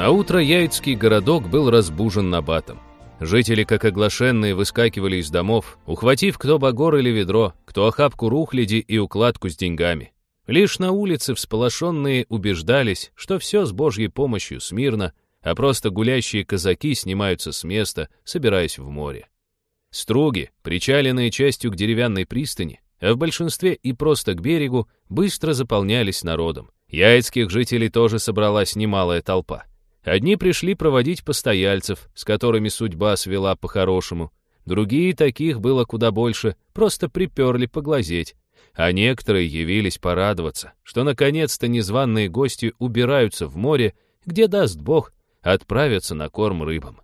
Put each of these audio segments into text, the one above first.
Наутро Яицкий городок был разбужен набатом. Жители, как оглашенные, выскакивали из домов, ухватив кто багор или ведро, кто охапку рухляди и укладку с деньгами. Лишь на улице всполошенные убеждались, что все с Божьей помощью смирно, а просто гулящие казаки снимаются с места, собираясь в море. Струги, причаленные частью к деревянной пристани, а в большинстве и просто к берегу, быстро заполнялись народом. Яицких жителей тоже собралась немалая толпа. Одни пришли проводить постояльцев, с которыми судьба свела по-хорошему. Другие, таких было куда больше, просто приперли поглазеть. А некоторые явились порадоваться, что наконец-то незваные гости убираются в море, где, даст Бог, отправятся на корм рыбам.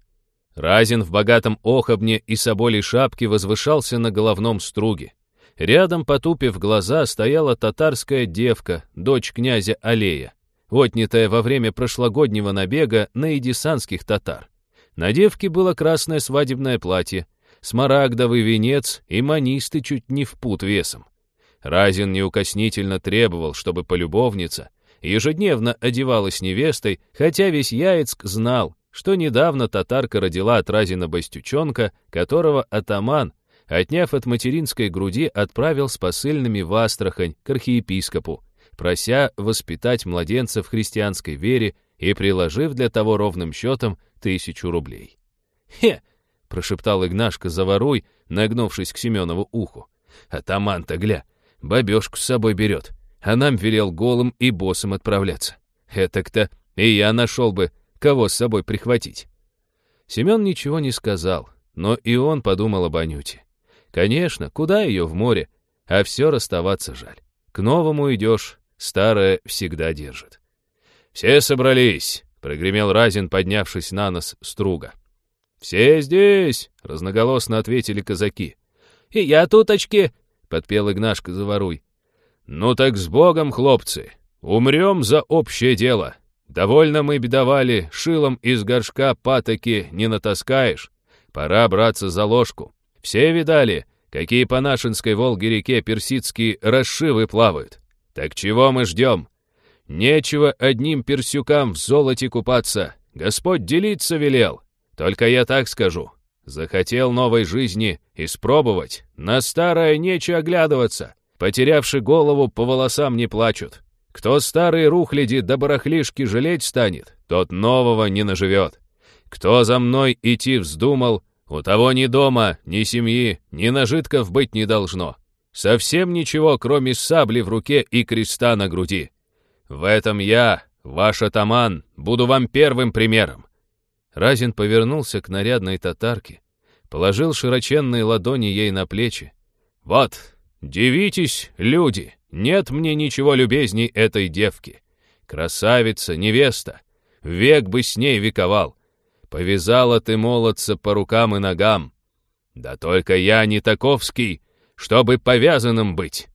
Разин в богатом охобне и соболей шапке возвышался на головном струге. Рядом, потупив глаза, стояла татарская девка, дочь князя Алея, отнятая во время прошлогоднего набега на идисанских татар. На девке было красное свадебное платье, смарагдовый венец и манисты чуть не в пут весом. Разин неукоснительно требовал, чтобы полюбовница ежедневно одевалась невестой, хотя весь Яицк знал, что недавно татарка родила от Разина Бастючонка, которого атаман, отняв от материнской груди, отправил с посыльными в Астрахань к архиепископу, прося воспитать младенца в христианской вере и приложив для того ровным счетом тысячу рублей. «Хе!» — прошептал Игнашка Заворуй, нагнувшись к Семенову уху. «Атаман-то, гля, бабешку с собой берет, а нам велел голым и босым отправляться. Этак-то и я нашел бы, кого с собой прихватить». Семен ничего не сказал, но и он подумал об Анюте. Конечно, куда ее в море, а все расставаться жаль. К новому идешь, старое всегда держит. «Все собрались», — прогремел Разин, поднявшись на нос струга. «Все здесь!» — разноголосно ответили казаки. «И я туточки!» — подпел Игнашка Заворуй. «Ну так с Богом, хлопцы! Умрем за общее дело! Довольно мы бедовали, шилом из горшка патоки не натаскаешь. Пора браться за ложку. Все видали, какие по Нашинской Волге-реке персидские расшивы плавают? Так чего мы ждем? Нечего одним персюкам в золоте купаться. Господь делиться велел. Только я так скажу. Захотел новой жизни испробовать. На старое нече оглядываться. Потерявши голову, по волосам не плачут. Кто старые рухляди да барахлишки жалеть станет, тот нового не наживет. Кто за мной идти вздумал, у того ни дома, ни семьи, ни нажитков быть не должно. Совсем ничего, кроме сабли в руке и креста на груди. В этом я, ваш атаман, буду вам первым примером. Разин повернулся к нарядной татарке, положил широченные ладони ей на плечи. «Вот, дивитесь, люди, нет мне ничего любезней этой девки. Красавица, невеста, век бы с ней вековал. Повязала ты молодца по рукам и ногам. Да только я не таковский, чтобы повязанным быть».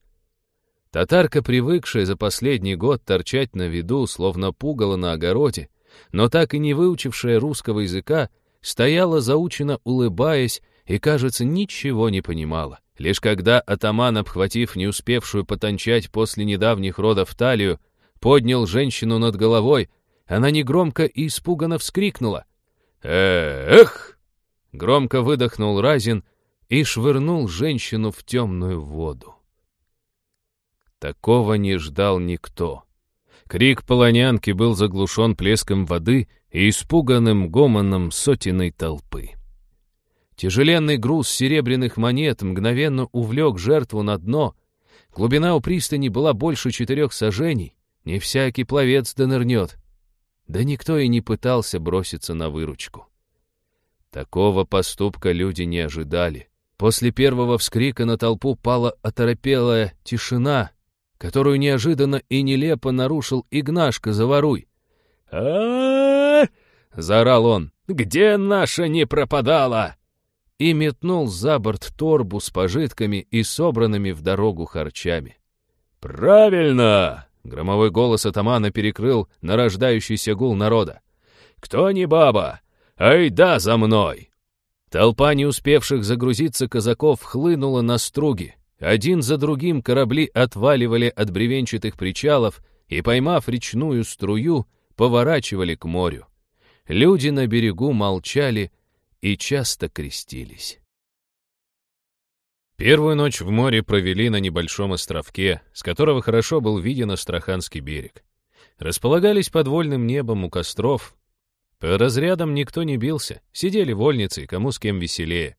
Татарка, привыкшая за последний год торчать на виду, словно пугало на огороде, но так и не выучившая русского языка, стояла заученно улыбаясь и, кажется, ничего не понимала. Лишь когда атаман, обхватив не успевшую потончать после недавних родов талию, поднял женщину над головой, она негромко и испуганно вскрикнула. «Эх!» Громко выдохнул Разин и швырнул женщину в темную воду. Такого не ждал никто. Крик полонянки был заглушен плеском воды и испуганным гомоном сотенной толпы. Тяжеленный груз серебряных монет мгновенно увлек жертву на дно. Глубина у пристани была больше четырех сажений. Не всякий пловец донырнет. Да никто и не пытался броситься на выручку. Такого поступка люди не ожидали. После первого вскрика на толпу пала оторопелая тишина, которую неожиданно и нелепо нарушил Игнашка Заворуй. а заорал он. «Где наша не пропадала?» И метнул за борт торбу с пожитками и собранными в дорогу харчами. «Правильно!» — громовой голос атамана перекрыл нарождающийся гул народа. «Кто не баба? Ай да за мной!» Толпа не успевших загрузиться казаков хлынула на струги, один за другим корабли отваливали от бревенчатых причалов и, поймав речную струю, поворачивали к морю. Люди на берегу молчали и часто крестились. Первую ночь в море провели на небольшом островке, с которого хорошо был виден Астраханский берег. Располагались под вольным небом у костров. По разрядам никто не бился, сидели вольницы, кому с кем веселее.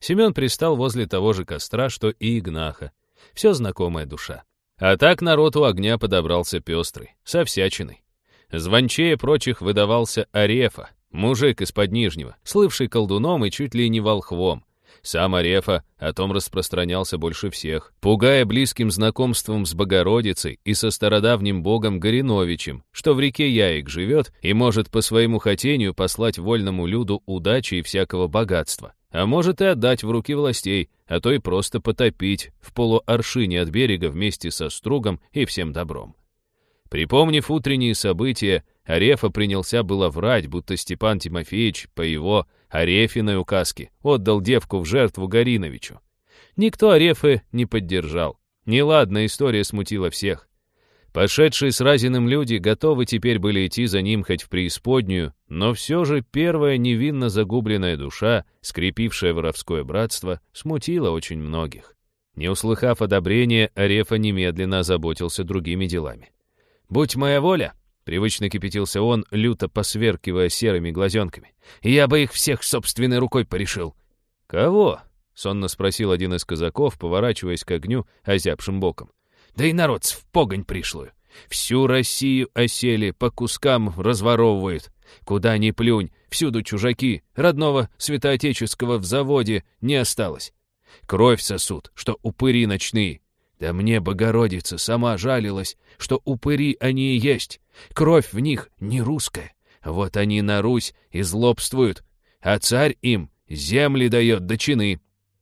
Семен пристал возле того же костра, что и Игнаха. Все знакомая душа. А так народ у огня подобрался пестрый, со всячиной. Звончее прочих выдавался Арефа, мужик из-под Нижнего, слывший колдуном и чуть ли не волхвом. Сам Арефа о том распространялся больше всех, пугая близким знакомством с Богородицей и со стародавним богом Гориновичем, что в реке Яик живет и может по своему хотению послать вольному люду удачи и всякого богатства, а может и отдать в руки властей, а то и просто потопить в полуаршине от берега вместе со стругом и всем добром. Припомнив утренние события, Арефа принялся было врать, будто Степан Тимофеевич по его Арефиной указке отдал девку в жертву Гориновичу. Никто Арефы не поддержал. Неладная история смутила всех. Пошедшие с Разиным люди готовы теперь были идти за ним хоть в преисподнюю, но все же первая невинно загубленная душа, скрепившая воровское братство, смутила очень многих. Не услыхав одобрения, Арефа немедленно озаботился другими делами. «Будь моя воля!» — привычно кипятился он, люто посверкивая серыми глазенками. «Я бы их всех собственной рукой порешил». «Кого?» — сонно спросил один из казаков, поворачиваясь к огню озябшим боком. «Да и народ в погонь пришлую. Всю Россию осели, по кускам разворовывают. Куда ни плюнь, всюду чужаки, родного святоотеческого в заводе не осталось. Кровь сосут, что упыри ночные, да мне Богородица сама жалилась, что упыри они и есть. Кровь в них не русская. Вот они на Русь и злобствуют, а царь им земли дает до чины.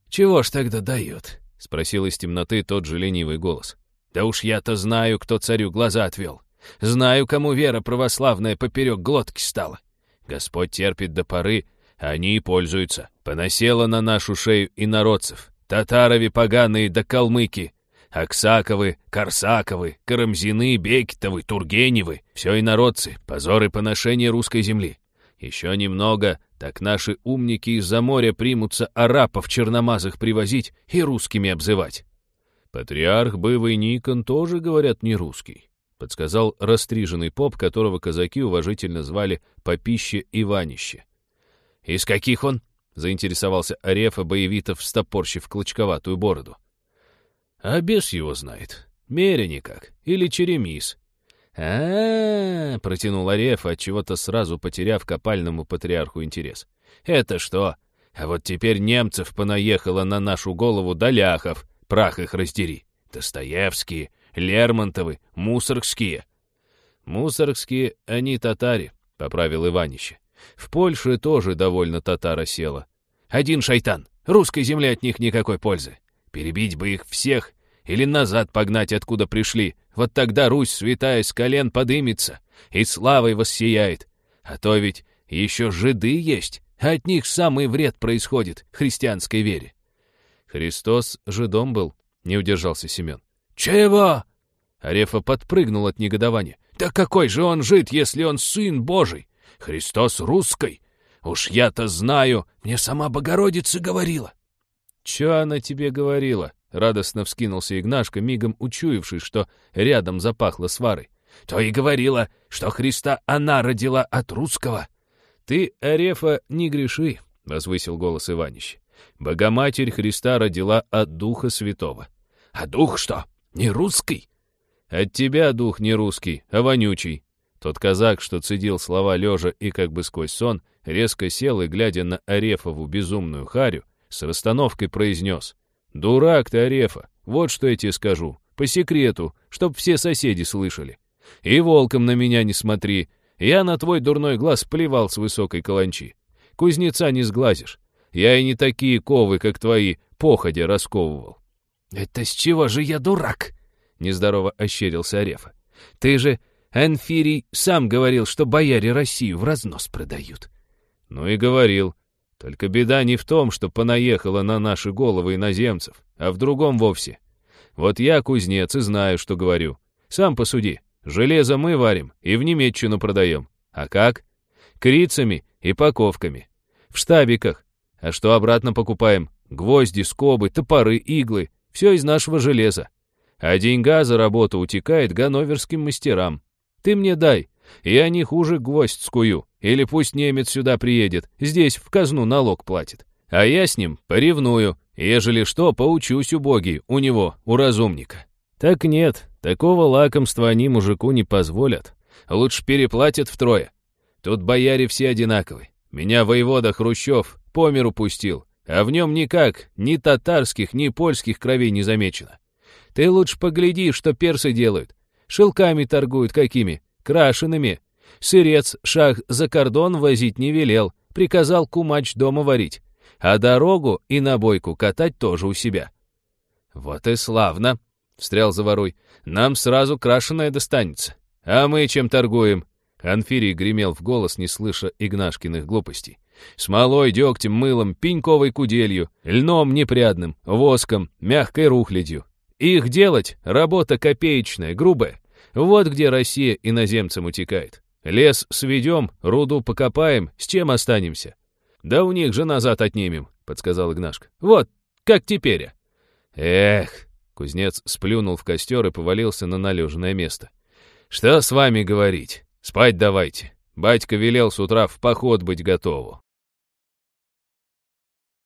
«Чего ж тогда дает?» — спросил из темноты тот же ленивый голос. «Да уж я-то знаю, кто царю глаза отвел. Знаю, кому вера православная поперек глотки стала. Господь терпит до поры, а они и пользуются. Понасела на нашу шею и народцев. Татарови поганые да калмыки, Аксаковы, Корсаковы, Карамзины, Бекетовы, Тургеневы — все инородцы, позоры поношения русской земли. Еще немного, так наши умники из-за моря примутся арапов черномазых привозить и русскими обзывать. Патриарх Бывый Никон тоже, говорят, не русский, подсказал растриженный поп, которого казаки уважительно звали Попище Иванище. «Из каких он?» — заинтересовался Арефа, боевитов, стопорщив клочковатую бороду. А бес его знает. Меря никак. Или черемис. а, -а, -а протянул Ареф, отчего-то сразу потеряв копальному патриарху интерес. «Это что? А вот теперь немцев понаехало на нашу голову доляхов, прах их раздери. Достоевские, Лермонтовы, Мусоргские». «Мусоргские, они татари», — поправил Иванище. «В Польше тоже довольно татара села. Один шайтан. Русской земле от них никакой пользы. Перебить бы их всех или назад погнать, откуда пришли. Вот тогда Русь святая с колен подымется и славой воссияет. А то ведь еще жиды есть, от них самый вред происходит христианской вере. Христос жидом был, не удержался Семен. «Чего?» Арефа подпрыгнул от негодования. «Да какой же он жид, если он сын Божий? Христос русской. Уж я-то знаю, мне сама Богородица говорила. «Чё она тебе говорила?» — радостно вскинулся Игнашка, мигом учуявший, что рядом запахло сварой. «То и говорила, что Христа она родила от русского». «Ты, Арефа, не греши», — возвысил голос Иванищ. «Богоматерь Христа родила от Духа Святого». «А Дух что, не русский?» «От тебя дух не русский, а вонючий». Тот казак, что цедил слова лежа и как бы сквозь сон, резко сел и, глядя на Арефову безумную харю, с расстановкой произнес. «Дурак ты, Арефа, вот что я тебе скажу, по секрету, чтоб все соседи слышали. И волком на меня не смотри, я на твой дурной глаз плевал с высокой каланчи. Кузнеца не сглазишь, я и не такие ковы, как твои, походя расковывал». «Это с чего же я дурак?» — нездорово ощерился Арефа. «Ты же, Анфирий, сам говорил, что бояре Россию в разнос продают». «Ну и говорил. Только беда не в том, что понаехала на наши головы иноземцев, а в другом вовсе. Вот я кузнец и знаю, что говорю. Сам посуди. Железо мы варим и в Немеччину продаем. А как? крицами и паковками. В штабиках. А что обратно покупаем? Гвозди, скобы, топоры, иглы. Все из нашего железа. А деньга за работу утекает ганноверским мастерам. Ты мне дай, я не хуже гвоздь скую. Или пусть немец сюда приедет, здесь в казну налог платит. А я с ним поревную, ежели что, поучусь у боги, у него, у разумника. Так нет, такого лакомства они мужику не позволят. Лучше переплатят втрое. Тут бояре все одинаковы. Меня воевода Хрущев по миру пустил, а в нем никак ни татарских, ни польских кровей не замечено. Ты лучше погляди, что персы делают. Шелками торгуют какими? Крашенными. Сырец шах за кордон возить не велел, приказал кумач дома варить. А дорогу и набойку катать тоже у себя. «Вот и славно!» — встрял Заворуй. «Нам сразу крашеное достанется. А мы чем торгуем?» Анфирий гремел в голос, не слыша Игнашкиных глупостей. Смолой, дегтем, мылом, пеньковой куделью, льном непрядным, воском, мягкой рухлядью. Их делать — работа копеечная, грубая. Вот где Россия иноземцам утекает. Лес сведем, руду покопаем, с чем останемся? Да у них же назад отнимем, подсказал Игнашка. Вот, как теперь. Эх, кузнец сплюнул в костер и повалился на належное место. Что с вами говорить? Спать давайте. Батька велел с утра в поход быть готову.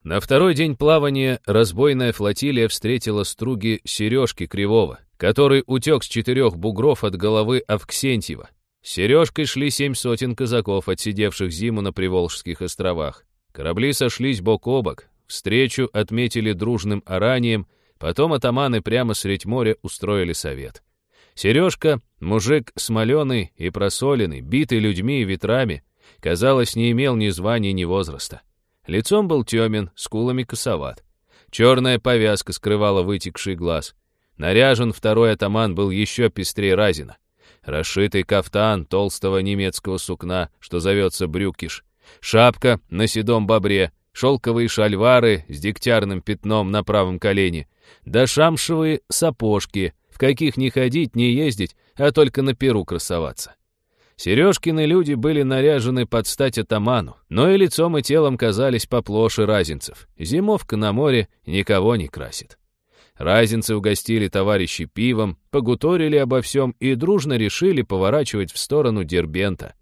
На второй день плавания разбойная флотилия встретила струги Сережки Кривого, который утек с четырех бугров от головы Авксентьева. Сережкой шли семь сотен казаков, отсидевших зиму на Приволжских островах. Корабли сошлись бок о бок, встречу отметили дружным оранием, потом атаманы прямо средь моря устроили совет. Сережка, мужик смоленый и просоленный, битый людьми и ветрами, казалось, не имел ни звания, ни возраста. Лицом был темен, скулами косоват. Черная повязка скрывала вытекший глаз. Наряжен второй атаман был еще пестрее Разина. Расшитый кафтан толстого немецкого сукна, что зовется брюкиш. Шапка на седом бобре, шелковые шальвары с дегтярным пятном на правом колене, да шамшевые сапожки, в каких не ходить, не ездить, а только на перу красоваться. Сережкины люди были наряжены под стать атаману, но и лицом и телом казались поплоше разинцев. Зимовка на море никого не красит. Разинцы угостили товарищей пивом, погуторили обо всем и дружно решили поворачивать в сторону Дербента.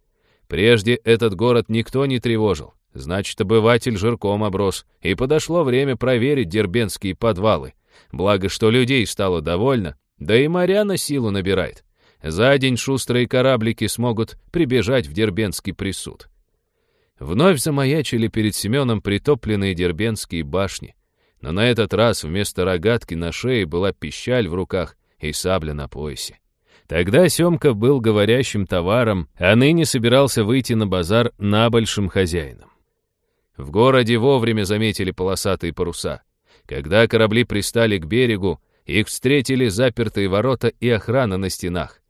Прежде этот город никто не тревожил, значит, обыватель жирком оброс, и подошло время проверить дербентские подвалы. Благо, что людей стало довольно, да и моря на силу набирает. За день шустрые кораблики смогут прибежать в Дербенский присуд. Вновь замаячили перед Семеном притопленные дербенские башни. Но на этот раз вместо рогатки на шее была пищаль в руках и сабля на поясе. Тогда Семка был говорящим товаром, а ныне собирался выйти на базар набольшим хозяином. В городе вовремя заметили полосатые паруса. Когда корабли пристали к берегу, их встретили запертые ворота и охрана на стенах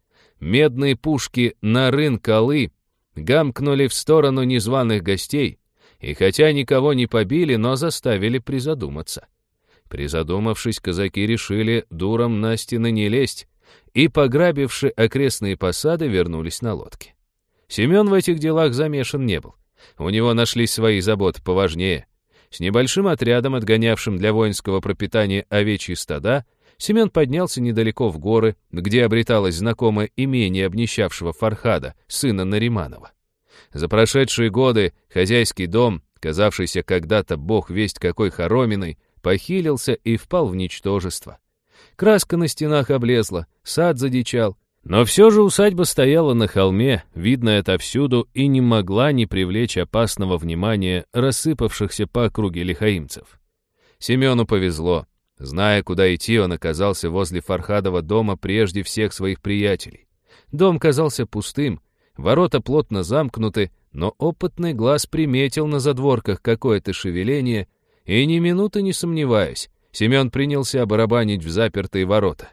медные пушки на рын-колы гамкнули в сторону незваных гостей, и хотя никого не побили, но заставили призадуматься. Призадумавшись, казаки решили дуром на стены не лезть, и, пограбивши окрестные посады, вернулись на лодке. Семен в этих делах замешан не был. У него нашлись свои заботы поважнее. С небольшим отрядом, отгонявшим для воинского пропитания овечьи стада, Семен поднялся недалеко в горы, где обреталось знакомое имение обнищавшего Фархада, сына Нариманова. За прошедшие годы хозяйский дом, казавшийся когда-то бог весть какой хороминой, похилился и впал в ничтожество. Краска на стенах облезла, сад задичал, но все же усадьба стояла на холме, видно отовсюду, и не могла не привлечь опасного внимания рассыпавшихся по округе лихаимцев. Семену повезло. Зная, куда идти, он оказался возле Фархадова дома прежде всех своих приятелей. Дом казался пустым, ворота плотно замкнуты, но опытный глаз приметил на задворках какое-то шевеление, и ни минуты не сомневаясь, Семен принялся барабанить в запертые ворота.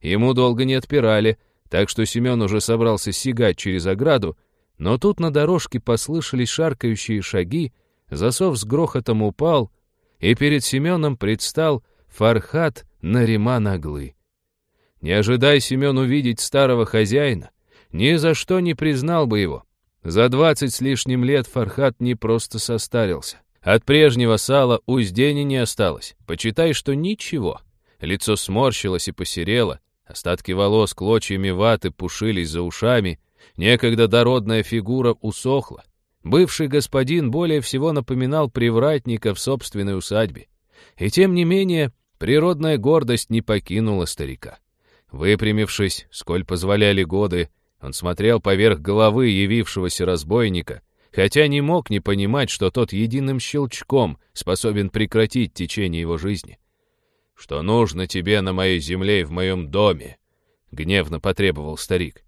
Ему долго не отпирали, так что Семен уже собрался сигать через ограду, но тут на дорожке послышались шаркающие шаги, засов с грохотом упал, и перед Семеном предстал Фархат Нариман Аглы. Не ожидай Семен увидеть старого хозяина, ни за что не признал бы его. За двадцать с лишним лет Фархат не просто состарился. От прежнего сала уздени не осталось. Почитай, что ничего. Лицо сморщилось и посерело, остатки волос клочьями ваты пушились за ушами, некогда дородная фигура усохла. Бывший господин более всего напоминал привратника в собственной усадьбе. И тем не менее, природная гордость не покинула старика. Выпрямившись, сколь позволяли годы, он смотрел поверх головы явившегося разбойника, хотя не мог не понимать, что тот единым щелчком способен прекратить течение его жизни. «Что нужно тебе на моей земле и в моем доме?» — гневно потребовал старик.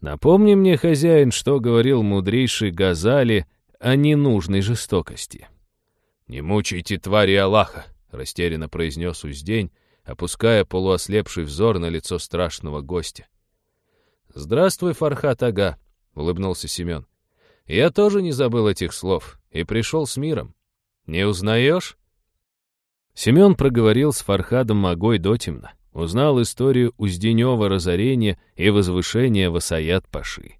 Напомни мне, хозяин, что говорил мудрейший Газали о ненужной жестокости. «Не мучайте твари Аллаха», — растерянно произнес Уздень, опуская полуослепший взор на лицо страшного гостя. «Здравствуй, Фархат Ага», — улыбнулся Семен. «Я тоже не забыл этих слов и пришел с миром. Не узнаешь?» Семен проговорил с Фархадом Агой дотемно. Узнал историю Узденева разорения и возвышения Васаят Паши.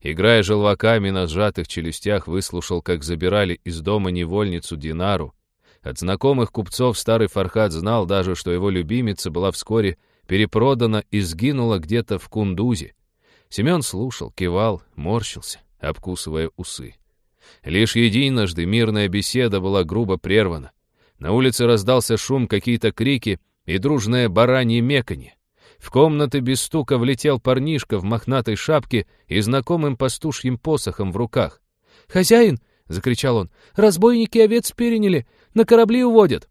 Играя желваками на сжатых челюстях, выслушал, как забирали из дома невольницу Динару. От знакомых купцов старый Фархад знал даже, что его любимица была вскоре перепродана и сгинула где-то в Кундузе. Семен слушал, кивал, морщился, обкусывая усы. Лишь единожды мирная беседа была грубо прервана. На улице раздался шум, какие-то крики, и дружное баранье меканье. В комнаты без стука влетел парнишка в мохнатой шапке и знакомым пастушьим посохом в руках. «Хозяин!» — закричал он. «Разбойники овец переняли! На корабли уводят!»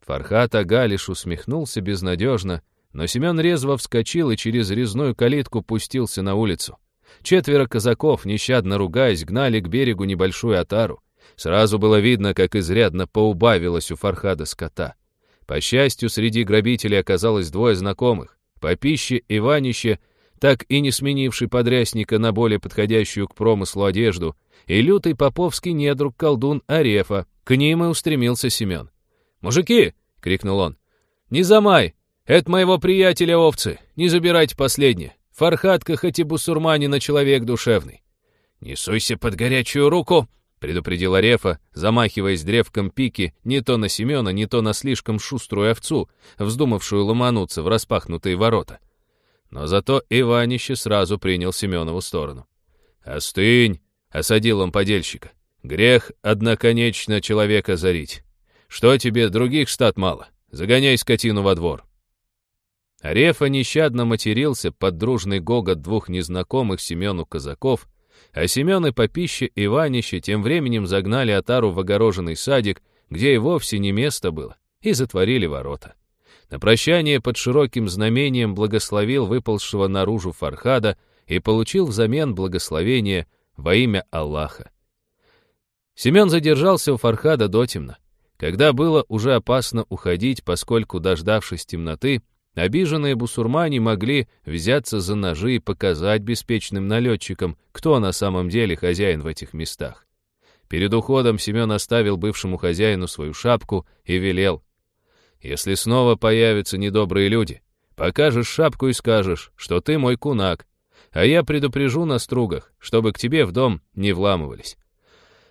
Фархат Ага лишь усмехнулся безнадежно, но Семен резво вскочил и через резную калитку пустился на улицу. Четверо казаков, нещадно ругаясь, гнали к берегу небольшую отару. Сразу было видно, как изрядно поубавилось у Фархада скота. По счастью, среди грабителей оказалось двое знакомых. По пище и Ванище, так и не сменивший подрясника на более подходящую к промыслу одежду, и лютый поповский недруг колдун Арефа. К ним и устремился Семен. «Мужики!» — крикнул он. «Не замай! Это моего приятеля овцы! Не забирайте последнее! Фархатка хоть и бусурманин, а человек душевный!» «Не суйся под горячую руку!» предупредил Арефа, замахиваясь древком пики не то на Семена, не то на слишком шуструю овцу, вздумавшую ломануться в распахнутые ворота. Но зато Иванище сразу принял Семенову сторону. «Остынь!» — осадил он подельщика. «Грех одноконечно человека зарить. Что тебе, других стат мало? Загоняй скотину во двор». Арефа нещадно матерился под дружный гогот двух незнакомых Семену казаков — а Семен и Попище и Ванище тем временем загнали отару в огороженный садик, где и вовсе не место было, и затворили ворота. На прощание под широким знамением благословил выползшего наружу Фархада и получил взамен благословение во имя Аллаха. Семен задержался у Фархада дотемно. Когда было уже опасно уходить, поскольку, дождавшись темноты, Обиженные бусурмане могли взяться за ножи и показать беспечным налетчикам, кто на самом деле хозяин в этих местах. Перед уходом Семен оставил бывшему хозяину свою шапку и велел. «Если снова появятся недобрые люди, покажешь шапку и скажешь, что ты мой кунак, а я предупрежу на стругах, чтобы к тебе в дом не вламывались».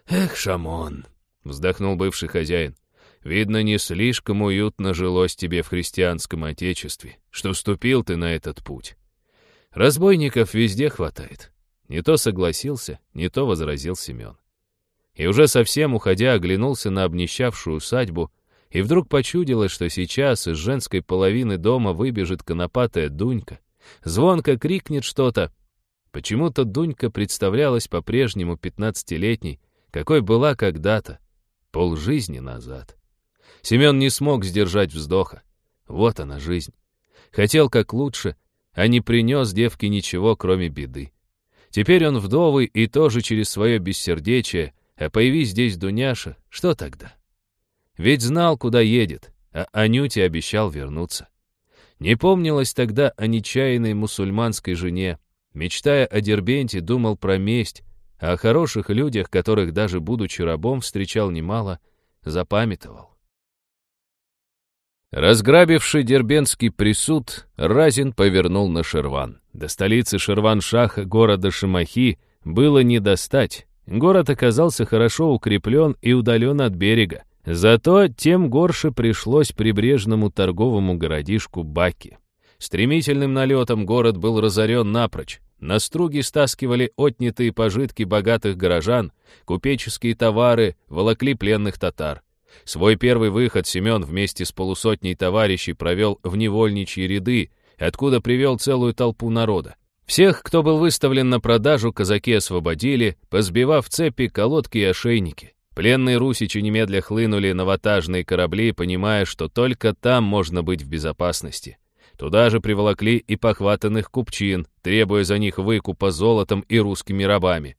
«Эх, Шамон!» — вздохнул бывший хозяин. Видно, не слишком уютно жилось тебе в христианском отечестве, что ступил ты на этот путь. Разбойников везде хватает. Не то согласился, не то возразил Семен. И уже совсем уходя, оглянулся на обнищавшую усадьбу, и вдруг почудилось, что сейчас из женской половины дома выбежит конопатая Дунька, звонко крикнет что-то. Почему-то Дунька представлялась по-прежнему пятнадцатилетней, какой была когда-то, полжизни назад. Семен не смог сдержать вздоха. Вот она, жизнь. Хотел как лучше, а не принес девке ничего, кроме беды. Теперь он вдовый и тоже через свое бессердечие, а появись здесь Дуняша, что тогда? Ведь знал, куда едет, а Анюте обещал вернуться. Не помнилось тогда о нечаянной мусульманской жене. Мечтая о Дербенте, думал про месть, а о хороших людях, которых даже будучи рабом встречал немало, запамятовал. Разграбивший Дербенский присуд, Разин повернул на Шерван. До столицы Шерван-Шаха, города Шимахи, было не достать. Город оказался хорошо укреплен и удален от берега. Зато тем горше пришлось прибрежному торговому городишку Баки. Стремительным налетом город был разорен напрочь. На струги стаскивали отнятые пожитки богатых горожан, купеческие товары волокли пленных татар. Свой первый выход Семен вместе с полусотней товарищей провел в невольничьи ряды, откуда привел целую толпу народа. Всех, кто был выставлен на продажу, казаки освободили, позбивав цепи, колодки и ошейники. Пленные русичи немедля хлынули на ватажные корабли, понимая, что только там можно быть в безопасности. Туда же приволокли и похватанных купчин, требуя за них выкупа золотом и русскими рабами.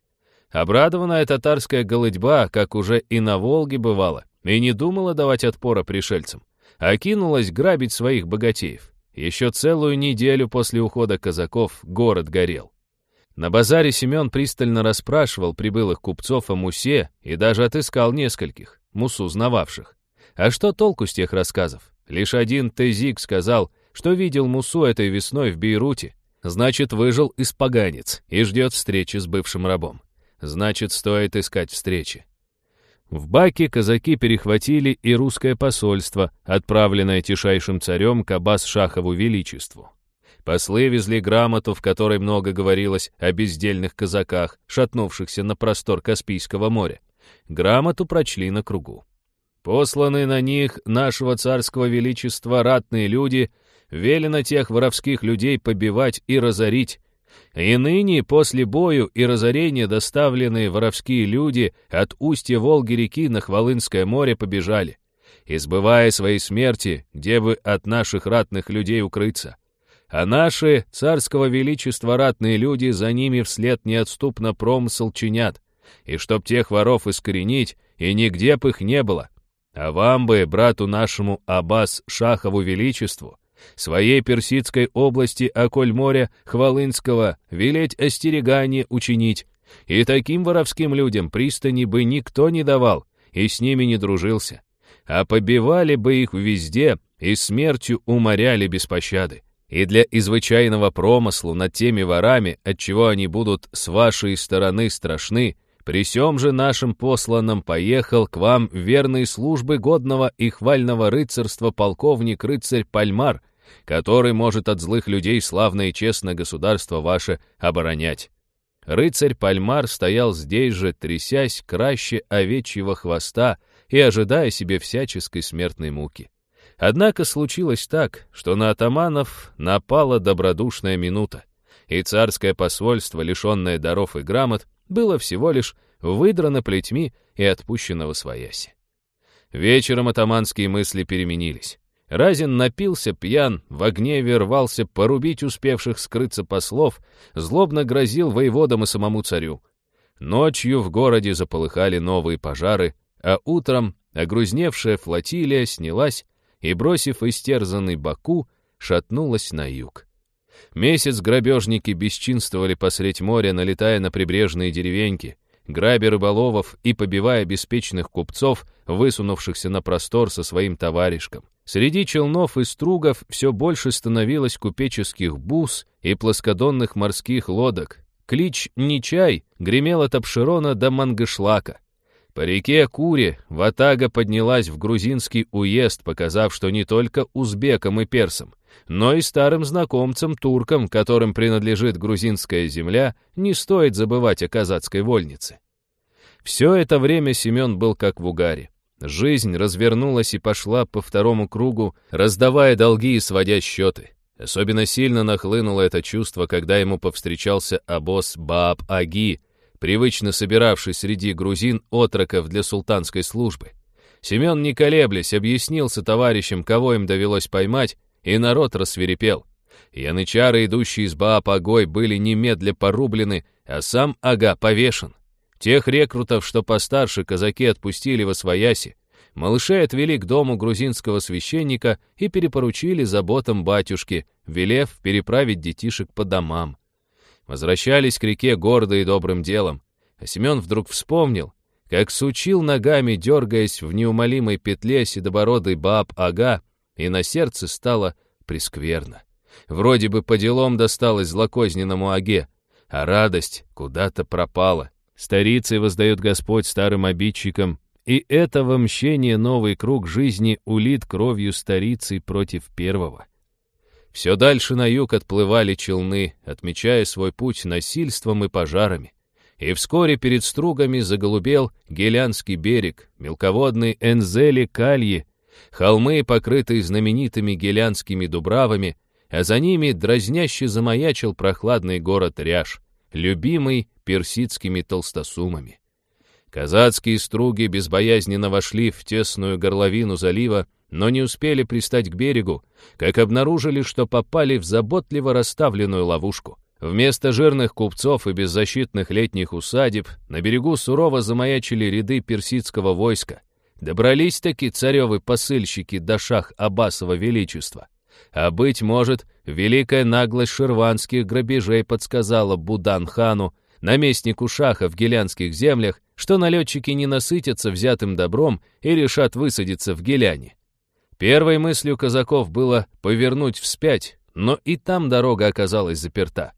Обрадованная татарская голодьба, как уже и на Волге бывало, и не думала давать отпора пришельцам, а кинулась грабить своих богатеев. Еще целую неделю после ухода казаков город горел. На базаре Семен пристально расспрашивал прибылых купцов о Мусе и даже отыскал нескольких, Мусу знававших. А что толку с тех рассказов? Лишь один Тезик сказал, что видел Мусу этой весной в Бейруте. Значит, выжил испоганец и ждет встречи с бывшим рабом. Значит, стоит искать встречи. В Баке казаки перехватили и русское посольство, отправленное тишайшим царем к Аббас-Шахову Величеству. Послы везли грамоту, в которой много говорилось о бездельных казаках, шатнувшихся на простор Каспийского моря. Грамоту прочли на кругу. Посланы на них нашего царского величества ратные люди велено тех воровских людей побивать и разорить. И ныне, после бою и разорения, доставленные воровские люди от устья Волги-реки на Хвалынское море побежали, избывая своей смерти, где бы от наших ратных людей укрыться. А наши, царского величества ратные люди, за ними вслед неотступно промысл чинят, и чтоб тех воров искоренить, и нигде б их не было. А вам бы, брату нашему Аббас Шахову Величеству, своей персидской области околь моря Хвалынского велеть остерегание учинить, и таким воровским людям пристани бы никто не давал, и с ними не дружился, а побивали бы их везде и смертью уморяли без пощады. И для извычайного промыслу над теми ворами, отчего они будут с вашей стороны страшны, при сём же нашим посланным поехал к вам верной службы годного и хвального рыцарства полковник-рыцарь Пальмар, который может от злых людей славно и честно государство ваше оборонять. Рыцарь Пальмар стоял здесь же, трясясь краще овечьего хвоста и ожидая себе всяческой смертной муки. Однако случилось так, что на атаманов напала добродушная минута, и царское посольство, лишенное даров и грамот, было всего лишь выдрано плетьми и отпущено во свояси. Вечером атаманские мысли переменились. Разин напился пьян, в гневе рвался порубить успевших скрыться послов, злобно грозил воеводам и самому царю. Ночью в городе заполыхали новые пожары, а утром огрузневшая флотилия снялась и, бросив истерзанный Баку, шатнулась на юг. Месяц грабежники бесчинствовали посредь моря, налетая на прибрежные деревеньки, грабя рыболовов и побивая беспечных купцов, высунувшихся на простор со своим товарищем. Среди челнов и стругов все больше становилось купеческих бус и плоскодонных морских лодок. Клич «Нечай» гремел от Апширона до Мангышлака. По реке Куре Ватага поднялась в грузинский уезд, показав, что не только узбекам и персам, но и старым знакомцам туркам, которым принадлежит грузинская земля, не стоит забывать о казацкой вольнице. Все это время Семен был как в угаре. Жизнь развернулась и пошла по второму кругу, раздавая долги и сводя счеты. Особенно сильно нахлынуло это чувство, когда ему повстречался обоз Бааб-Аги, привычно собиравший среди грузин отроков для султанской службы. Семен, не колеблясь, объяснился товарищам, кого им довелось поймать, и народ рассверепел. Янычары, идущие из Баап-Агой, были немедля порублены, а сам Ага повешен. Тех рекрутов, что постарше, казаки отпустили во свояси. Малышей отвели к дому грузинского священника и перепоручили заботам батюшки, велев переправить детишек по домам. Возвращались к реке гордо и добрым делом. А Семен вдруг вспомнил, как сучил ногами, дергаясь в неумолимой петле седобородый баб-ага, и на сердце стало прескверно. Вроде бы по делам досталось злокозненному аге, а радость куда-то пропала. Старицы воздает Господь старым обидчикам, и этого мщения новый круг жизни улит кровью старицы против первого. Все дальше на юг отплывали челны, отмечая свой путь насильством и пожарами. И вскоре перед стругами заголубел Гелянский берег, мелководные Энзели Кальи, холмы, покрытые знаменитыми гелянскими дубравами, а за ними дразняще замаячил прохладный город Ряж, любимый персидскими толстосумами. Казацкие струги безбоязненно вошли в тесную горловину залива, но не успели пристать к берегу, как обнаружили, что попали в заботливо расставленную ловушку. Вместо жирных купцов и беззащитных летних усадеб на берегу сурово замаячили ряды персидского войска. Добрались-таки царевы посыльщики до шах Аббасова Величества. А, быть может, великая наглость ширванских грабежей подсказала Будан-хану, наместнику шаха в гелянских землях, что налетчики не насытятся взятым добром и решат высадиться в Геляне. Первой мыслью казаков было повернуть вспять, но и там дорога оказалась заперта.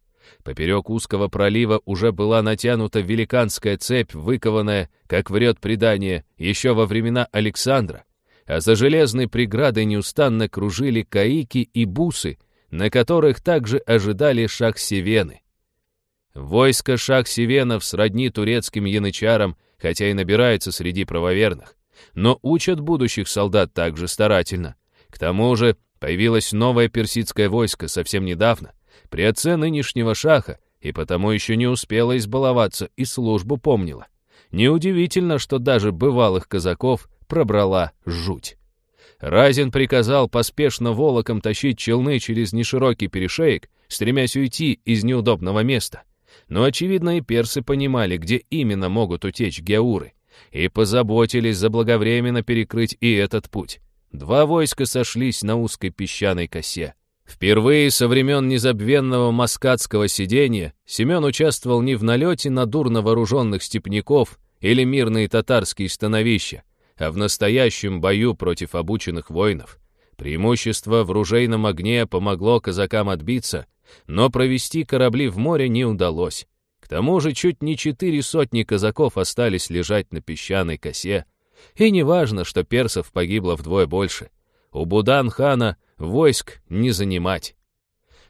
Поперек узкого пролива уже была натянута великанская цепь, выкованная, как врет предание, еще во времена Александра, а за железной преградой неустанно кружили каики и бусы, на которых также ожидали шах-севены. Войско шах-севенов сродни турецким янычарам, хотя и набирается среди правоверных, но учат будущих солдат также старательно. К тому же появилось новое персидское войско совсем недавно, при отце нынешнего шаха, и потому еще не успела избаловаться и службу помнила. Неудивительно, что даже бывалых казаков пробрала жуть. Разин приказал поспешно волоком тащить челны через неширокий перешеек, стремясь уйти из неудобного места. Но, очевидно, и персы понимали, где именно могут утечь геуры, и позаботились заблаговременно перекрыть и этот путь. Два войска сошлись на узкой песчаной косе. Впервые со времен незабвенного маскатского сидения Семен участвовал не в налете на дурно вооруженных степняков или мирные татарские становища, а в настоящем бою против обученных воинов. Преимущество в ружейном огне помогло казакам отбиться, но провести корабли в море не удалось. К тому же чуть не четыре сотни казаков остались лежать на песчаной косе. И неважно, что персов погибло вдвое больше. У Будан-хана войск не занимать.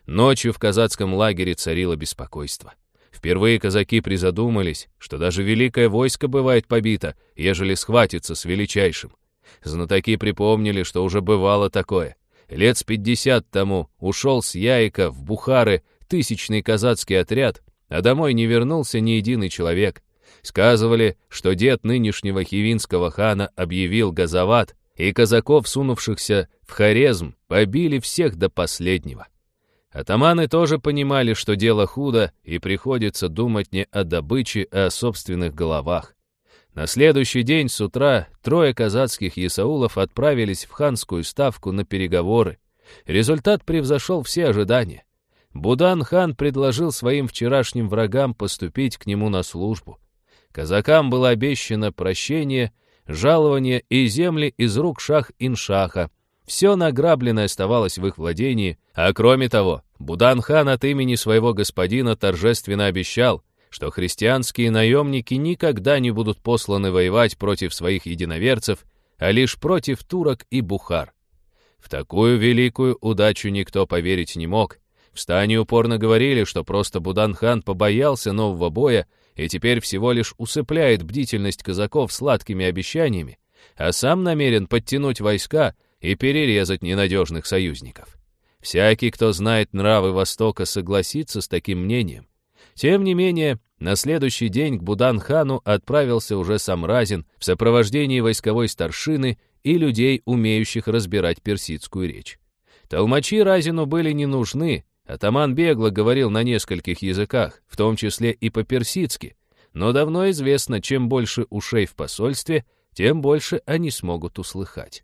Ночью в казацком лагере царило беспокойство. Впервые казаки призадумались, что даже великое войско бывает побито, ежели схватится с величайшим. Знатоки припомнили, что уже бывало такое. Лет с пятьдесят тому ушел с Яйка в Бухары тысячный казацкий отряд, а домой не вернулся ни единый человек. Сказывали, что дед нынешнего хивинского хана объявил газоват, и казаков, сунувшихся в Хорезм, побили всех до последнего. Атаманы тоже понимали, что дело худо, и приходится думать не о добыче, а о собственных головах. На следующий день с утра трое казацких ясаулов отправились в ханскую ставку на переговоры. Результат превзошел все ожидания. Будан-хан предложил своим вчерашним врагам поступить к нему на службу. Казакам было обещано прощение, жалование и земли из рук шахиншаха, все награбленное оставалось в их владении, а кроме того, Будан-хан от имени своего господина торжественно обещал, что христианские наемники никогда не будут посланы воевать против своих единоверцев, а лишь против турок и бухар. В такую великую удачу никто поверить не мог. В стане упорно говорили, что просто Будан-хан побоялся нового боя и теперь всего лишь усыпляет бдительность казаков сладкими обещаниями, а сам намерен подтянуть войска и перерезать ненадежных союзников. Всякий, кто знает нравы Востока, согласится с таким мнением. Тем не менее, на следующий день к Будан-хану отправился уже сам Разин в сопровождении войсковой старшины и людей, умеющих разбирать персидскую речь. Толмачи Разину были не нужны, атаман бегло говорил на нескольких языках, в том числе и по-персидски, но давно известно, чем больше ушей в посольстве, тем больше они смогут услыхать.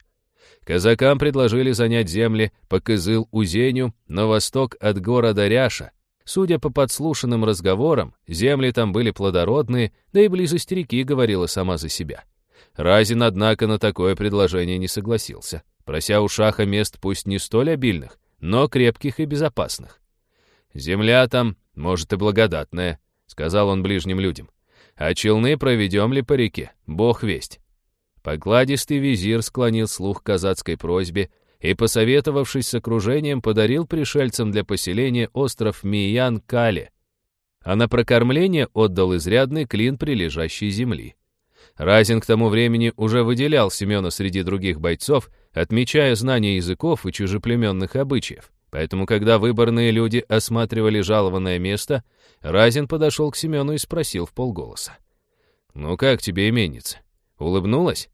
Казакам предложили занять земли по Кызыл-Узеню на восток от города Ряша. Судя по подслушанным разговорам, земли там были плодородные, да и близость реки говорила сама за себя. Разин, однако, на такое предложение не согласился, прося у Шаха мест пусть не столь обильных, но крепких и безопасных. Земля там может и благодатная», — сказал он ближним людям. «А челны проведем ли по реке? Бог весть». Погладистый визир склонил слух казацкой просьбе и, посоветовавшись с окружением, подарил пришельцам для поселения остров Миян-Кале, а на прокормление отдал изрядный клин прилежащей земли. Разин к тому времени уже выделял Семена среди других бойцов, отмечая знания языков и чужеплеменных обычаев. Поэтому, когда выборные люди осматривали жалованное место, Разин подошел к Семену и спросил в полголоса. «Ну как тебе именница? Улыбнулась?»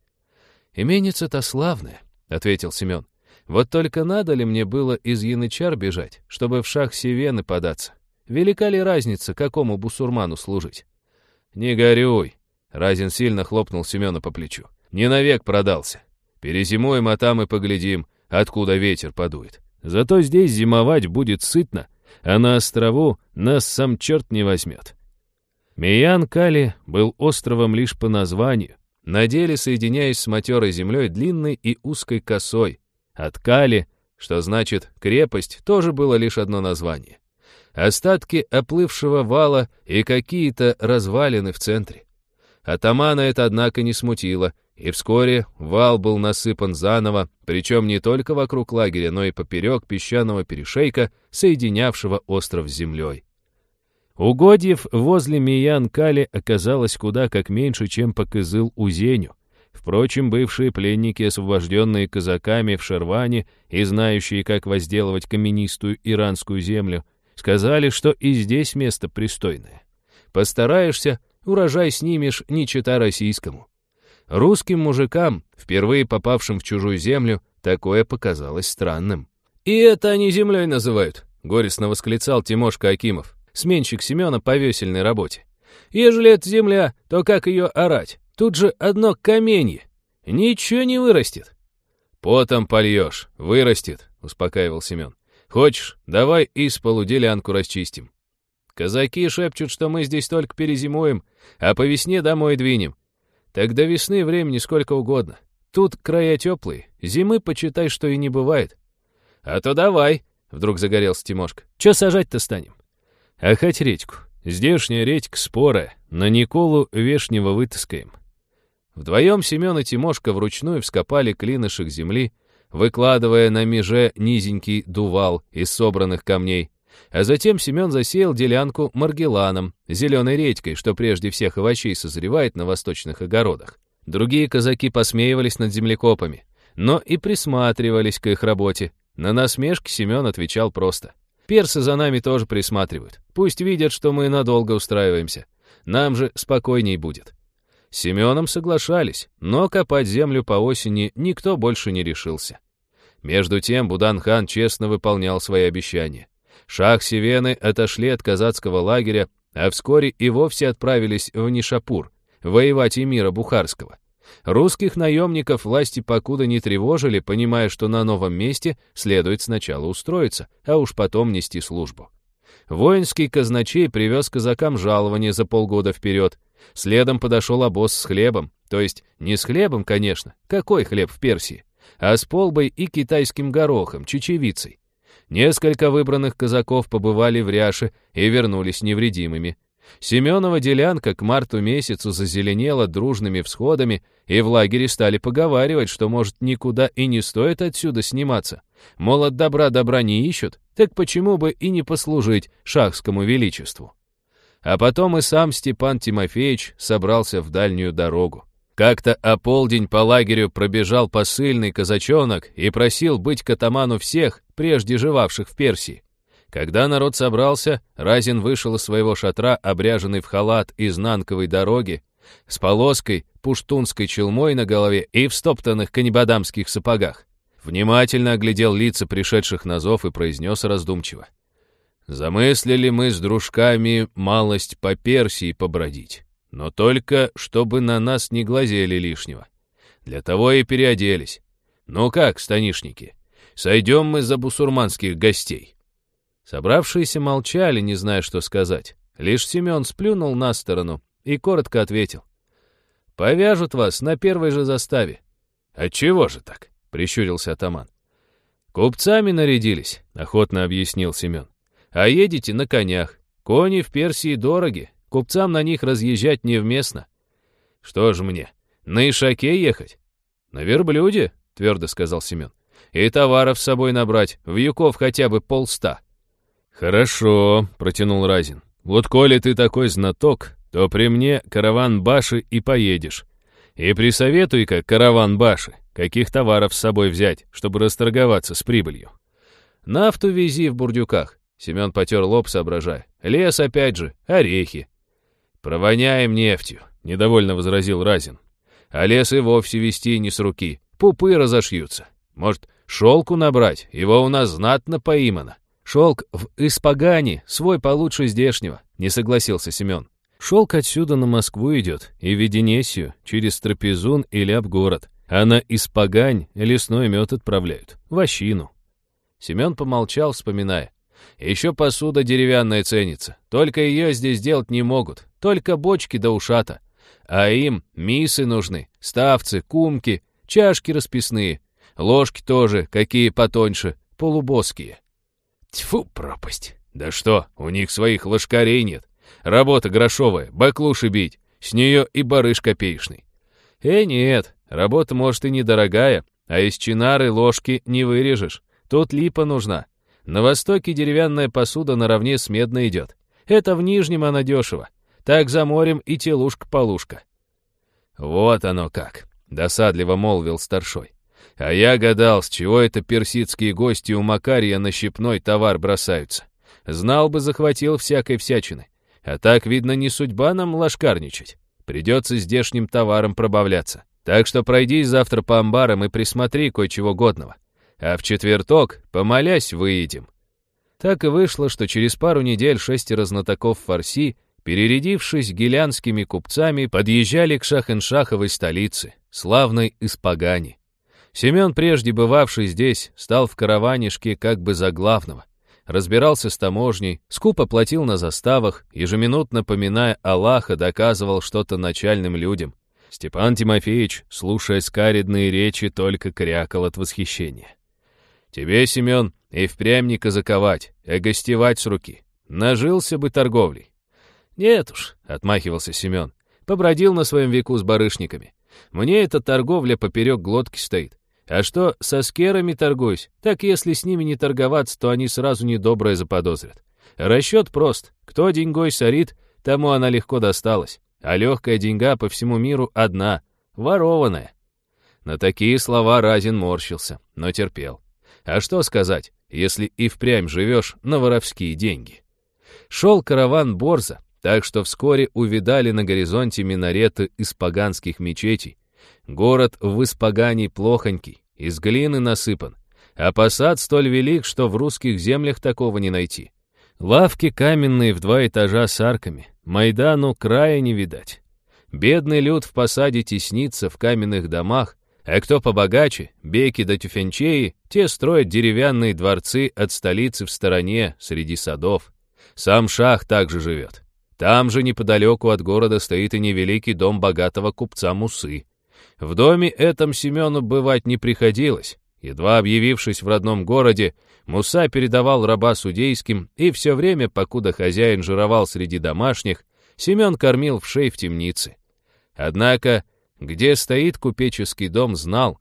«Именница-то славная», — ответил Семен. «Вот только надо ли мне было из янычар бежать, чтобы в шах Севены податься? Велика ли разница, какому бусурману служить?» «Не горюй», — Разин сильно хлопнул Семена по плечу. «Не навек продался. Перезимуем, а там и поглядим, откуда ветер подует. Зато здесь зимовать будет сытно, а на острову нас сам черт не возьмет». Миян-Кали был островом лишь по названию, на деле соединяясь с матерой землей длинной и узкой косой. От Кали, что значит крепость, тоже было лишь одно название. Остатки оплывшего вала и какие-то развалины в центре. Атамана это, однако, не смутило, и вскоре вал был насыпан заново, причем не только вокруг лагеря, но и поперек песчаного перешейка, соединявшего остров с землей. Угодьев возле Миян-Кали оказалось куда как меньше, чем по Кызыл-Узеню. Впрочем, бывшие пленники, освобожденные казаками в Шерване и знающие, как возделывать каменистую иранскую землю, сказали, что и здесь место пристойное. Постараешься, урожай снимешь не чита российскому. Русским мужикам, впервые попавшим в чужую землю, такое показалось странным. «И это они землей называют», — горестно восклицал Тимошка Акимов сменщик Семена по весельной работе. Ежели это земля, то как ее орать? Тут же одно каменье. Ничего не вырастет. Потом польешь, вырастет, успокаивал Семен. Хочешь, давай из полу делянку расчистим. Казаки шепчут, что мы здесь только перезимуем, а по весне домой двинем. Так до весны времени сколько угодно. Тут края теплые, зимы, почитай, что и не бывает. А то давай, вдруг загорелся Тимошка. Че сажать-то станем? А хоть редьку. Здешняя редька спора, на Николу вешнего вытаскаем. Вдвоем Семен и Тимошка вручную вскопали клинышек земли, выкладывая на меже низенький дувал из собранных камней, а затем Семен засеял делянку маргеланом, зеленой редькой, что прежде всех овощей созревает на восточных огородах. Другие казаки посмеивались над землекопами, но и присматривались к их работе. На насмешки Семен отвечал просто — Персы за нами тоже присматривают. Пусть видят, что мы надолго устраиваемся. Нам же спокойней будет. С Семеном соглашались, но копать землю по осени никто больше не решился. Между тем Будан-хан честно выполнял свои обещания. Шах Севены отошли от казацкого лагеря, а вскоре и вовсе отправились в Нишапур, воевать эмира Бухарского. Русских наемников власти покуда не тревожили, понимая, что на новом месте следует сначала устроиться, а уж потом нести службу. Воинский казначей привез казакам жалование за полгода вперед. Следом подошел обоз с хлебом, то есть не с хлебом, конечно, какой хлеб в Персии, а с полбой и китайским горохом, чечевицей. Несколько выбранных казаков побывали в Ряше и вернулись невредимыми. Семенова делянка к марту месяцу зазеленела дружными всходами, и в лагере стали поговаривать, что, может, никуда и не стоит отсюда сниматься. Мол, от добра добра не ищут, так почему бы и не послужить шахскому величеству? А потом и сам Степан Тимофеевич собрался в дальнюю дорогу. Как-то о полдень по лагерю пробежал посыльный казачонок и просил быть катаману всех, прежде живавших в Персии. Когда народ собрался, Разин вышел из своего шатра, обряженный в халат из нанковой дороги, с полоской, пуштунской челмой на голове и в стоптанных канибадамских сапогах. Внимательно оглядел лица пришедших на зов и произнес раздумчиво. «Замыслили мы с дружками малость по Персии побродить, но только, чтобы на нас не глазели лишнего. Для того и переоделись. Ну как, станишники, сойдем мы за бусурманских гостей?» Собравшиеся молчали, не зная, что сказать. Лишь Семен сплюнул на сторону и коротко ответил. «Повяжут вас на первой же заставе». «Отчего же так?» — прищурился атаман. «Купцами нарядились», — охотно объяснил Семен. «А едете на конях. Кони в Персии дороги, купцам на них разъезжать невместно. Что ж мне, на Ишаке ехать? На верблюде, твердо сказал Семен. И товаров с собой набрать, в юков хотя бы полста. Хорошо, протянул Разин. Вот коли ты такой знаток, то при мне караван Баши и поедешь. И присоветуй-ка караван Баши, каких товаров с собой взять, чтобы расторговаться с прибылью. Нафту вези в бурдюках. Семен потер лоб, соображая. Лес опять же, орехи. Провоняем нефтью, недовольно возразил Разин. А лес и вовсе вести не с руки. Пупы разошьются. Может, шелку набрать? Его у нас знатно поимано. Шелк в Испагане, свой получше здешнего, не согласился Семен. Шелк отсюда на Москву идет, и в Веденесию, через Трапезун или Обгород. А на Испагань лесной мед отправляют, вощину. Семен помолчал, вспоминая. Еще посуда деревянная ценится, только ее здесь делать не могут, только бочки да ушата. А им мисы нужны, ставцы, кумки, чашки расписные, ложки тоже, какие потоньше, полубоские. Тьфу, пропасть. Да что, у них своих ложкарей нет. Работа грошовая, баклуши бить. С нее и барыш копеечный. Э, нет, работа может и недорогая, а из чинары ложки не вырежешь. Тут липа нужна. На востоке деревянная посуда наравне с медной идет. Это в Нижнем она дешево. Так за морем и телушка-полушка. Вот оно как, досадливо молвил старшой. А я гадал, с чего это персидские гости у Макария на щепной товар бросаются. Знал бы, захватил всякой всячины. А так, видно, не судьба нам лошкарничать. Придется здешним товаром пробавляться. Так что пройдись завтра по амбарам и присмотри кое-чего годного. А в четверток, помолясь, выедем. Так и вышло, что через пару недель шестеро знатоков фарси, перерядившись гелянскими купцами, подъезжали к Шахеншаховой столице, славной Испагани. Семен, прежде бывавший здесь, стал в караванишке как бы за главного разбирался с таможней, скупо платил на заставах, ежеминутно поминая Аллаха, доказывал что-то начальным людям. Степан Тимофеевич, слушая скаридные речи, только крякал от восхищения. «Тебе, Семен, и впрямь не казаковать, а гостевать с руки. Нажился бы торговлей». «Нет уж», — отмахивался Семен, — побродил на своем веку с барышниками. «Мне эта торговля поперек глотки стоит. А что со скерами торгуюсь, так если с ними не торговаться, то они сразу недоброе заподозрят. Расчет прост. Кто деньгой сорит, тому она легко досталась. А легкая деньга по всему миру одна — ворованная. На такие слова Разин морщился, но терпел. А что сказать, если и впрямь живешь на воровские деньги? Шел караван Борза, так что вскоре увидали на горизонте минареты из паганских мечетей, Город в Испагане плохонький, из глины насыпан, а посад столь велик, что в русских землях такого не найти. Лавки каменные в два этажа с арками, Майдану края не видать. Бедный люд в посаде теснится в каменных домах, а кто побогаче, беки да тюфенчеи, те строят деревянные дворцы от столицы в стороне, среди садов. Сам шах также живет. Там же неподалеку от города стоит и невеликий дом богатого купца Мусы. В доме этом Семену бывать не приходилось. Едва объявившись в родном городе, Муса передавал раба судейским, и все время, покуда хозяин жировал среди домашних, Семен кормил в шей в темнице. Однако, где стоит купеческий дом, знал.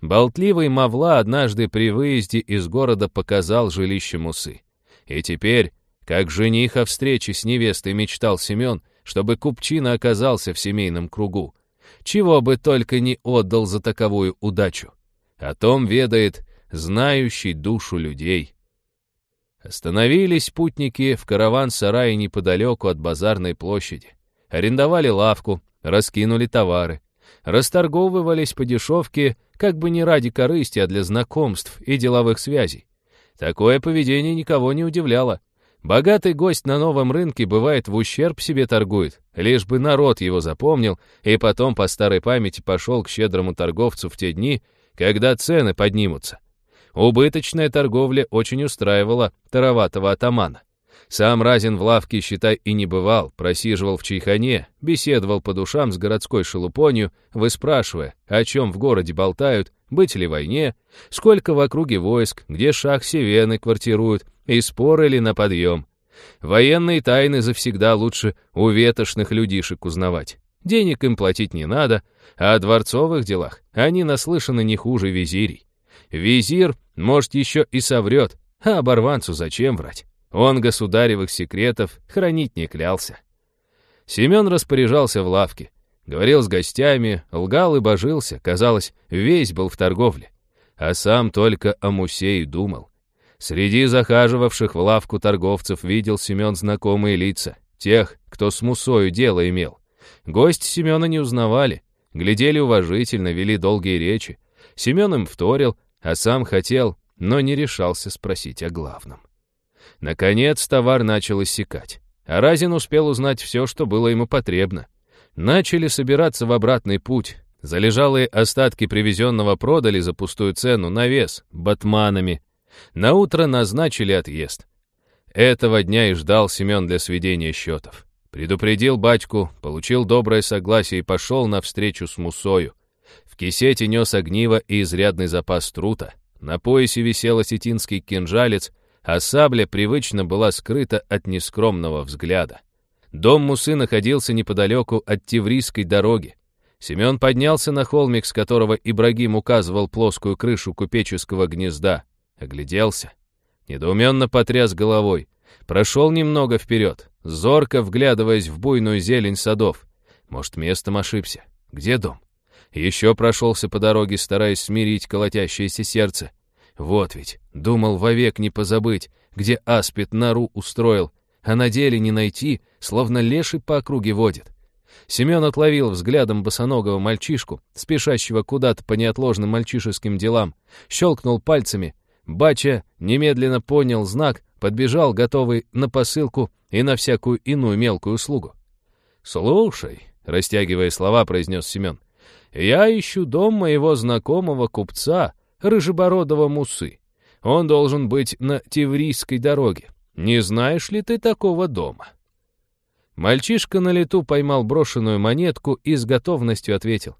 Болтливый Мавла однажды при выезде из города показал жилище Мусы. И теперь, как жених о встрече с невестой мечтал Семен, чтобы купчина оказался в семейном кругу, чего бы только не отдал за таковую удачу. О том ведает знающий душу людей. Остановились путники в караван-сарае неподалеку от базарной площади. Арендовали лавку, раскинули товары. Расторговывались по дешевке, как бы не ради корысти, а для знакомств и деловых связей. Такое поведение никого не удивляло. Богатый гость на новом рынке бывает в ущерб себе торгует, лишь бы народ его запомнил и потом по старой памяти пошел к щедрому торговцу в те дни, когда цены поднимутся. Убыточная торговля очень устраивала тароватого атамана. Сам Разин в лавке, считай, и не бывал, просиживал в чайхане, беседовал по душам с городской шелупонью, выспрашивая, о чем в городе болтают, быть ли войне, сколько в округе войск, где шах Севены квартируют, и споры ли на подъем. Военные тайны завсегда лучше у ветошных людишек узнавать. Денег им платить не надо, а о дворцовых делах они наслышаны не хуже визирей. Визир, может, еще и соврет, а оборванцу зачем врать? Он государевых секретов хранить не клялся. Семен распоряжался в лавке, говорил с гостями, лгал и божился, казалось, весь был в торговле. А сам только о Мусее думал. Среди захаживавших в лавку торговцев видел Семен знакомые лица, тех, кто с Мусою дело имел. Гости Семена не узнавали, глядели уважительно, вели долгие речи. Семен им вторил, а сам хотел, но не решался спросить о главном. Наконец товар начал иссякать. А Разин успел узнать все, что было ему потребно. Начали собираться в обратный путь. Залежалые остатки привезенного продали за пустую цену на вес, батманами. На утро назначили отъезд. Этого дня и ждал Семен для сведения счетов. Предупредил батьку, получил доброе согласие и пошел навстречу с Мусою. В кисете нес огниво и изрядный запас трута. На поясе висел осетинский кинжалец, а сабля привычно была скрыта от нескромного взгляда. Дом Мусы находился неподалеку от Теврийской дороги. Семен поднялся на холмик, с которого Ибрагим указывал плоскую крышу купеческого гнезда. Огляделся. Недоуменно потряс головой. Прошел немного вперед, зорко вглядываясь в буйную зелень садов. Может, местом ошибся. Где дом? Еще прошелся по дороге, стараясь смирить колотящееся сердце. Вот ведь, думал вовек не позабыть, где аспид нору устроил, а на деле не найти, словно леший по округе водит. Семен отловил взглядом босоногого мальчишку, спешащего куда-то по неотложным мальчишеским делам, щелкнул пальцами. Бача немедленно понял знак, подбежал, готовый на посылку и на всякую иную мелкую услугу. «Слушай», — растягивая слова, произнес Семен, — «я ищу дом моего знакомого купца, рыжебородого мусы. Он должен быть на Теврийской дороге. Не знаешь ли ты такого дома?» Мальчишка на лету поймал брошенную монетку и с готовностью ответил.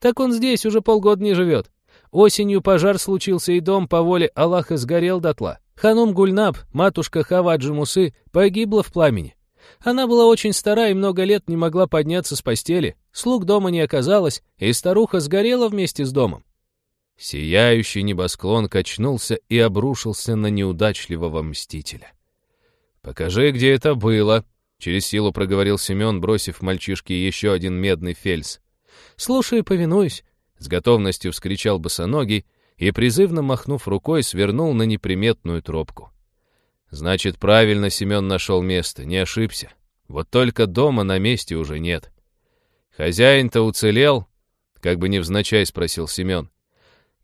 «Так он здесь уже полгода не живет. Осенью пожар случился, и дом по воле Аллаха сгорел дотла. Ханум Гульнаб, матушка Хаваджи Мусы, погибла в пламени. Она была очень стара и много лет не могла подняться с постели. Слуг дома не оказалось, и старуха сгорела вместе с домом. Сияющий небосклон качнулся и обрушился на неудачливого мстителя. «Покажи, где это было», — через силу проговорил Семен, бросив мальчишке еще один медный фельс. «Слушай, повинуюсь», — с готовностью вскричал босоногий и, призывно махнув рукой, свернул на неприметную тропку. Значит, правильно Семен нашел место, не ошибся. Вот только дома на месте уже нет. Хозяин-то уцелел? Как бы невзначай спросил Семен.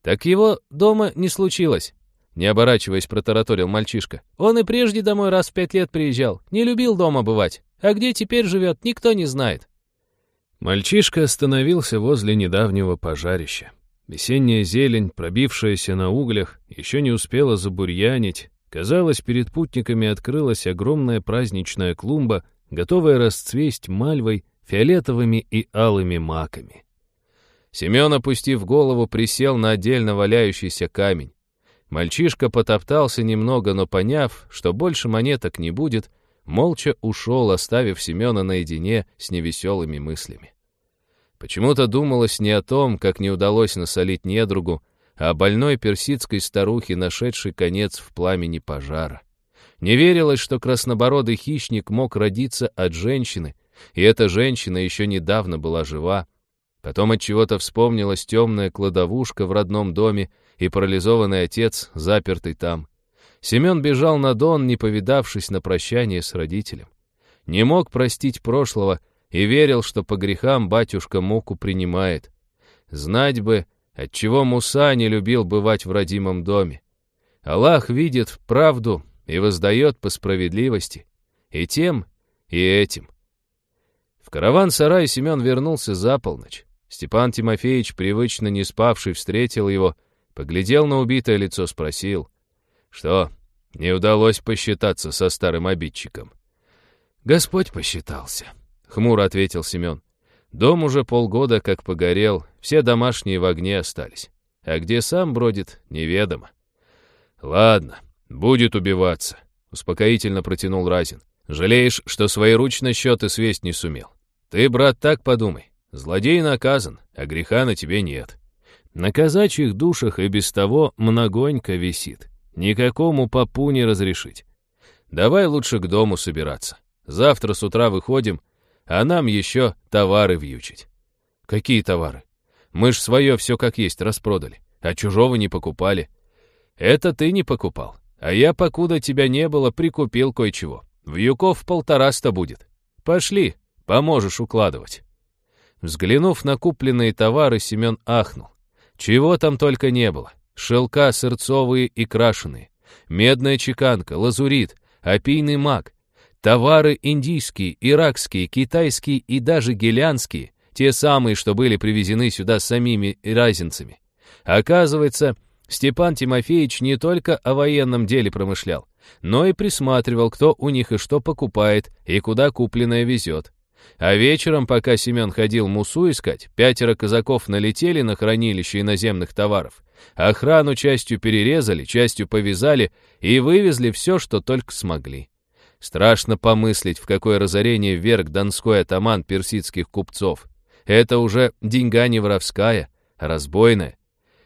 «Так его дома не случилось», — не оборачиваясь, протараторил мальчишка. «Он и прежде домой раз в пять лет приезжал, не любил дома бывать. А где теперь живет, никто не знает». Мальчишка остановился возле недавнего пожарища. Весенняя зелень, пробившаяся на углях, еще не успела забурьянить. Казалось, перед путниками открылась огромная праздничная клумба, готовая расцвесть мальвой, фиолетовыми и алыми маками. Семен, опустив голову, присел на отдельно валяющийся камень. Мальчишка потоптался немного, но поняв, что больше монеток не будет, молча ушел, оставив Семена наедине с невеселыми мыслями. Почему-то думалось не о том, как не удалось насолить недругу, а о больной персидской старухе, нашедшей конец в пламени пожара. Не верилось, что краснобородый хищник мог родиться от женщины, и эта женщина еще недавно была жива, Потом от чего-то вспомнилась темная кладовушка в родном доме и парализованный отец, запертый там. Семен бежал на Дон, не повидавшись на прощание с родителем. Не мог простить прошлого и верил, что по грехам батюшка муку принимает. Знать бы, отчего Муса не любил бывать в родимом доме. Аллах видит правду и воздает по справедливости. И тем, и этим. В караван-сарай Семен вернулся за полночь. Степан Тимофеевич, привычно не спавший, встретил его, поглядел на убитое лицо, спросил. «Что, не удалось посчитаться со старым обидчиком?» «Господь посчитался», — хмуро ответил Семен. «Дом уже полгода как погорел, все домашние в огне остались. А где сам бродит, неведомо». «Ладно, будет убиваться», — успокоительно протянул Разин. «Жалеешь, что своеручно счеты свесть не сумел. Ты, брат, так подумай. Злодей наказан, а греха на тебе нет. На казачьих душах и без того многонько висит. Никакому попу не разрешить. Давай лучше к дому собираться. Завтра с утра выходим, а нам еще товары вьючить. Какие товары? Мы ж свое все как есть распродали, а чужого не покупали. Это ты не покупал, а я, покуда тебя не было, прикупил кое-чего. Вьюков полтораста будет. Пошли, поможешь укладывать. Взглянув на купленные товары, Семен ахнул. Чего там только не было. Шелка сырцовые и крашеные, медная чеканка, лазурит, опийный мак, товары индийские, иракские, китайские и даже гелянские, те самые, что были привезены сюда самими разинцами. Оказывается, Степан Тимофеевич не только о военном деле промышлял, но и присматривал, кто у них и что покупает, и куда купленное везет. А вечером, пока Семен ходил мусу искать, пятеро казаков налетели на хранилище иноземных товаров. Охрану частью перерезали, частью повязали и вывезли все, что только смогли. Страшно помыслить, в какое разорение вверг донской атаман персидских купцов. Это уже деньга не воровская, а разбойная.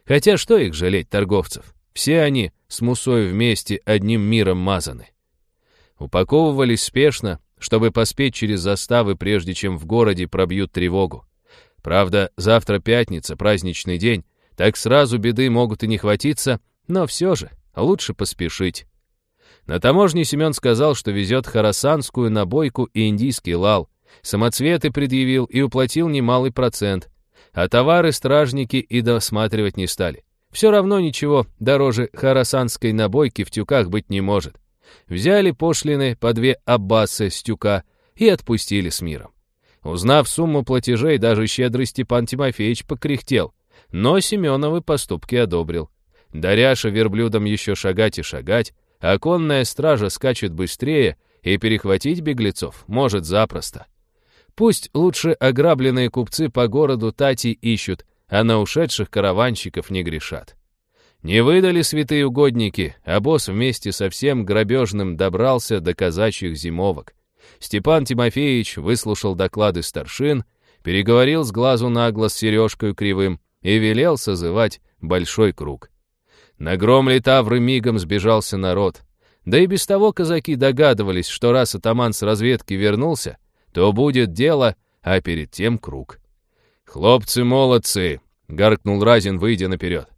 Хотя что их жалеть, торговцев? Все они с Мусой вместе одним миром мазаны. Упаковывались спешно, чтобы поспеть через заставы, прежде чем в городе пробьют тревогу. Правда, завтра пятница, праздничный день, так сразу беды могут и не хватиться, но все же лучше поспешить. На таможне Семен сказал, что везет харасанскую набойку и индийский лал, самоцветы предъявил и уплатил немалый процент, а товары стражники и досматривать не стали. Все равно ничего дороже харасанской набойки в тюках быть не может взяли пошлины по две аббасы с тюка и отпустили с миром. Узнав сумму платежей, даже щедрый Степан Тимофеевич покряхтел, но Семеновы поступки одобрил. Даряша верблюдом еще шагать и шагать, а конная стража скачет быстрее, и перехватить беглецов может запросто. Пусть лучше ограбленные купцы по городу Тати ищут, а на ушедших караванщиков не грешат. Не выдали святые угодники, а босс вместе со всем грабежным добрался до казачьих зимовок. Степан Тимофеевич выслушал доклады старшин, переговорил с глазу на глаз Сережкой Кривым и велел созывать большой круг. На гром летавры мигом сбежался народ. Да и без того казаки догадывались, что раз атаман с разведки вернулся, то будет дело, а перед тем круг. «Хлопцы молодцы!» — гаркнул Разин, выйдя наперед.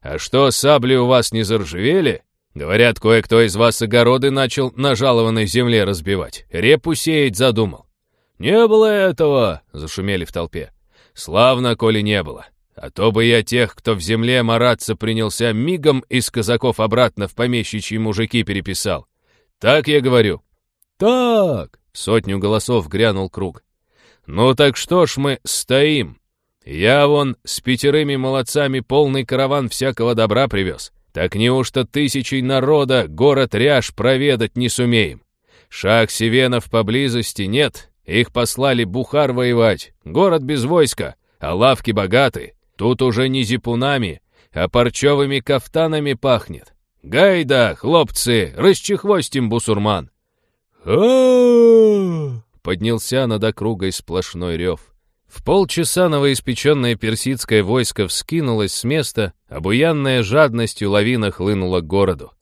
«А что, сабли у вас не заржавели?» Говорят, кое-кто из вас огороды начал на жалованной земле разбивать. Репу сеять задумал. «Не было этого!» — зашумели в толпе. «Славно, коли не было. А то бы я тех, кто в земле мараться принялся, мигом из казаков обратно в помещичьи мужики переписал. Так я говорю». «Так!» — сотню голосов грянул круг. «Ну так что ж мы стоим? Я вон с пятерыми молодцами полный караван всякого добра привез. Так неужто тысячей народа город Ряж проведать не сумеем? Шах Севенов поблизости нет, их послали Бухар воевать. Город без войска, а лавки богаты. Тут уже не зипунами, а парчевыми кафтанами пахнет. Гайда, хлопцы, расчехвостим бусурман. Поднялся над округой сплошной рев. В полчаса новоиспеченное персидское войско вскинулось с места, обуянная жадностью лавина хлынула к городу.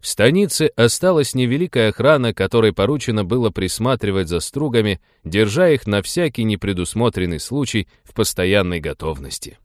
В станице осталась невеликая охрана, которой поручено было присматривать за стругами, держа их на всякий непредусмотренный случай в постоянной готовности.